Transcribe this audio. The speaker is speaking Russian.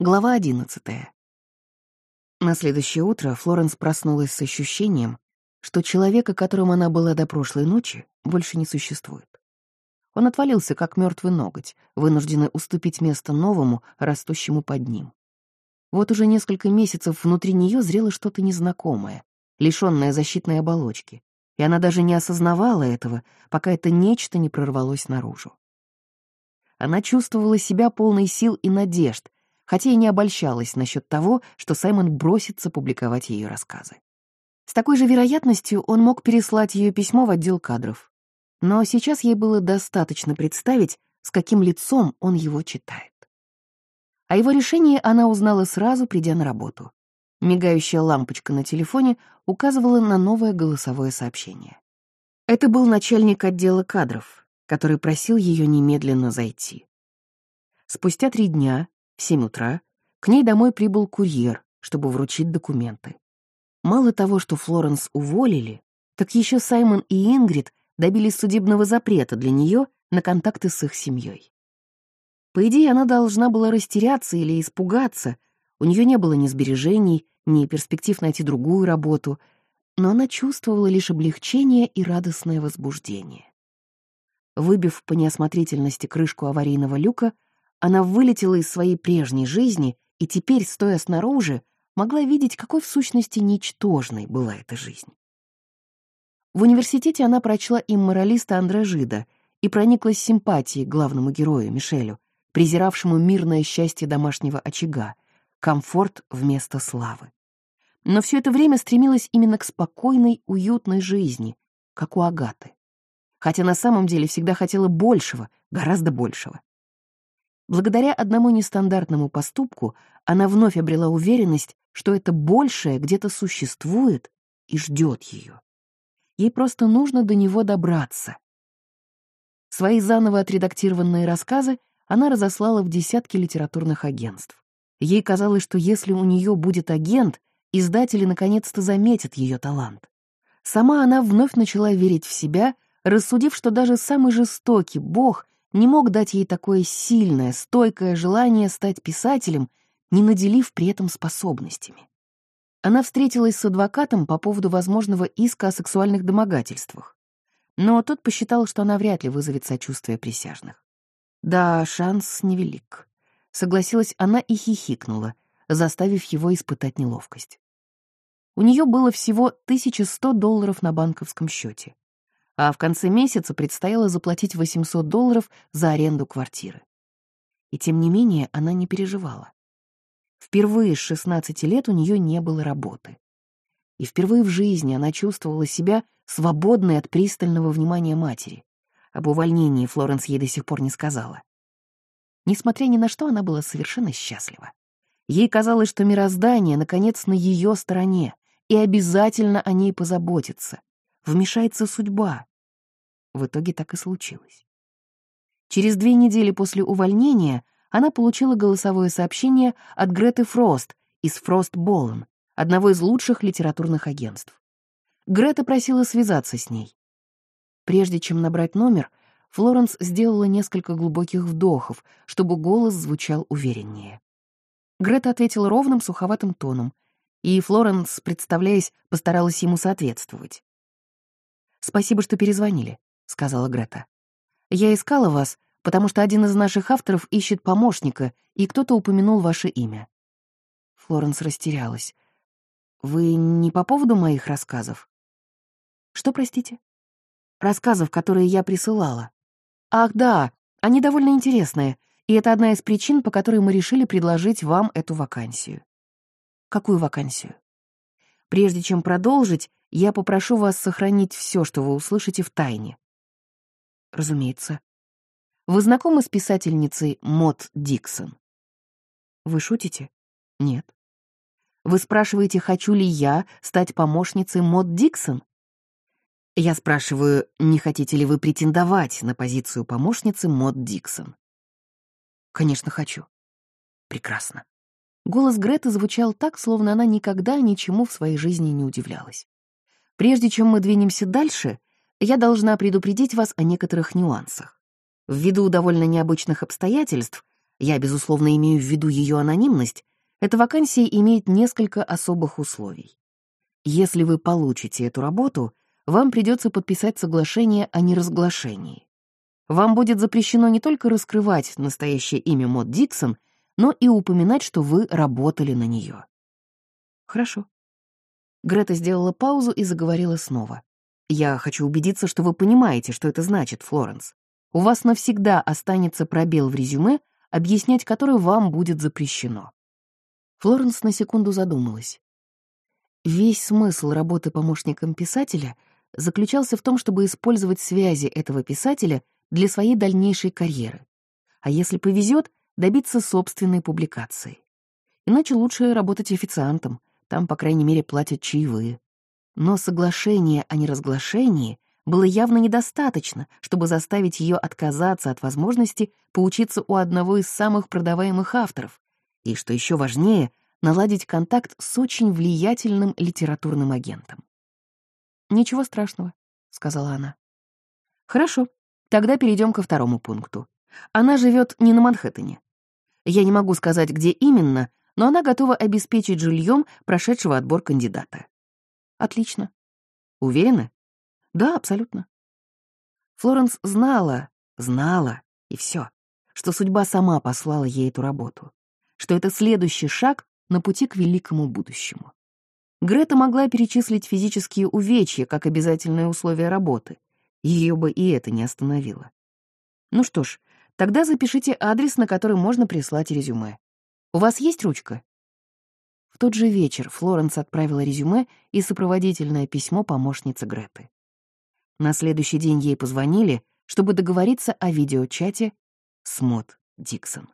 Глава одиннадцатая. На следующее утро Флоренс проснулась с ощущением, что человека, которым она была до прошлой ночи, больше не существует. Он отвалился, как мертвый ноготь, вынужденный уступить место новому, растущему под ним. Вот уже несколько месяцев внутри нее зрело что-то незнакомое, лишённое защитной оболочки, и она даже не осознавала этого, пока это нечто не прорвалось наружу. Она чувствовала себя полной сил и надежд, хотя и не обольщалась насчет того, что Саймон бросится публиковать ее рассказы. С такой же вероятностью он мог переслать ее письмо в отдел кадров. Но сейчас ей было достаточно представить, с каким лицом он его читает. О его решении она узнала сразу, придя на работу. Мигающая лампочка на телефоне указывала на новое голосовое сообщение. Это был начальник отдела кадров, который просил ее немедленно зайти. Спустя три дня в семь утра к ней домой прибыл курьер, чтобы вручить документы. Мало того, что Флоренс уволили, так еще Саймон и Ингрид добились судебного запрета для нее на контакты с их семьей. По идее, она должна была растеряться или испугаться, у нее не было ни сбережений, ни перспектив найти другую работу, но она чувствовала лишь облегчение и радостное возбуждение. Выбив по неосмотрительности крышку аварийного люка, она вылетела из своей прежней жизни и теперь, стоя снаружи, могла видеть, какой в сущности ничтожной была эта жизнь. В университете она прочла им моралиста Андре Жида и прониклась симпатией к главному герою Мишелю, презиравшему мирное счастье домашнего очага, комфорт вместо славы. Но все это время стремилась именно к спокойной, уютной жизни, как у Агаты. Хотя на самом деле всегда хотела большего, гораздо большего. Благодаря одному нестандартному поступку она вновь обрела уверенность, что это большее где-то существует и ждет ее. Ей просто нужно до него добраться. Свои заново отредактированные рассказы она разослала в десятки литературных агентств. Ей казалось, что если у нее будет агент, издатели наконец-то заметят ее талант. Сама она вновь начала верить в себя, рассудив, что даже самый жестокий бог не мог дать ей такое сильное, стойкое желание стать писателем, не наделив при этом способностями. Она встретилась с адвокатом по поводу возможного иска о сексуальных домогательствах, но тот посчитал, что она вряд ли вызовет сочувствие присяжных. Да, шанс невелик. Согласилась она и хихикнула, заставив его испытать неловкость. У нее было всего 1100 долларов на банковском счете а в конце месяца предстояло заплатить 800 долларов за аренду квартиры. И тем не менее она не переживала. Впервые с 16 лет у нее не было работы. И впервые в жизни она чувствовала себя свободной от пристального внимания матери. Об увольнении Флоренс ей до сих пор не сказала. Несмотря ни на что, она была совершенно счастлива. Ей казалось, что мироздание, наконец, на ее стороне, и обязательно о ней позаботится. Вмешается судьба, в итоге так и случилось. Через две недели после увольнения она получила голосовое сообщение от Греты Фрост из Фрост Боллен, одного из лучших литературных агентств. Грета просила связаться с ней. Прежде чем набрать номер, Флоренс сделала несколько глубоких вдохов, чтобы голос звучал увереннее. Грета ответила ровным, суховатым тоном, и Флоренс, представляясь, постаралась ему соответствовать. «Спасибо, что перезвонили сказала Грета. «Я искала вас, потому что один из наших авторов ищет помощника, и кто-то упомянул ваше имя». Флоренс растерялась. «Вы не по поводу моих рассказов?» «Что, простите?» «Рассказов, которые я присылала». «Ах, да, они довольно интересные, и это одна из причин, по которой мы решили предложить вам эту вакансию». «Какую вакансию?» «Прежде чем продолжить, я попрошу вас сохранить все, что вы услышите в тайне. Разумеется. Вы знакомы с писательницей Мот Диксон? Вы шутите? Нет. Вы спрашиваете, хочу ли я стать помощницей Мот Диксон? Я спрашиваю, не хотите ли вы претендовать на позицию помощницы Мот Диксон? Конечно, хочу. Прекрасно. Голос Греты звучал так, словно она никогда ничему в своей жизни не удивлялась. Прежде чем мы двинемся дальше, я должна предупредить вас о некоторых нюансах. Ввиду довольно необычных обстоятельств, я, безусловно, имею в виду ее анонимность, эта вакансия имеет несколько особых условий. Если вы получите эту работу, вам придется подписать соглашение о неразглашении. Вам будет запрещено не только раскрывать настоящее имя Мод Диксон, но и упоминать, что вы работали на нее. Хорошо. Грета сделала паузу и заговорила снова. «Я хочу убедиться, что вы понимаете, что это значит, Флоренс. У вас навсегда останется пробел в резюме, объяснять который вам будет запрещено». Флоренс на секунду задумалась. Весь смысл работы помощником писателя заключался в том, чтобы использовать связи этого писателя для своей дальнейшей карьеры. А если повезет, добиться собственной публикации. Иначе лучше работать официантом, там, по крайней мере, платят чаевые. Но соглашение о неразглашении было явно недостаточно, чтобы заставить ее отказаться от возможности поучиться у одного из самых продаваемых авторов и, что еще важнее, наладить контакт с очень влиятельным литературным агентом. «Ничего страшного», — сказала она. «Хорошо, тогда перейдем ко второму пункту. Она живет не на Манхэттене. Я не могу сказать, где именно, но она готова обеспечить жильем прошедшего отбор кандидата. Отлично. Уверена? Да, абсолютно. Флоренс знала, знала, и все, что судьба сама послала ей эту работу, что это следующий шаг на пути к великому будущему. Грета могла перечислить физические увечья как обязательное условие работы. Ее бы и это не остановило. Ну что ж, тогда запишите адрес, на который можно прислать резюме. У вас есть ручка?» В тот же вечер Флоренс отправила резюме и сопроводительное письмо помощнице Греты. На следующий день ей позвонили, чтобы договориться о видеочате с Диксон.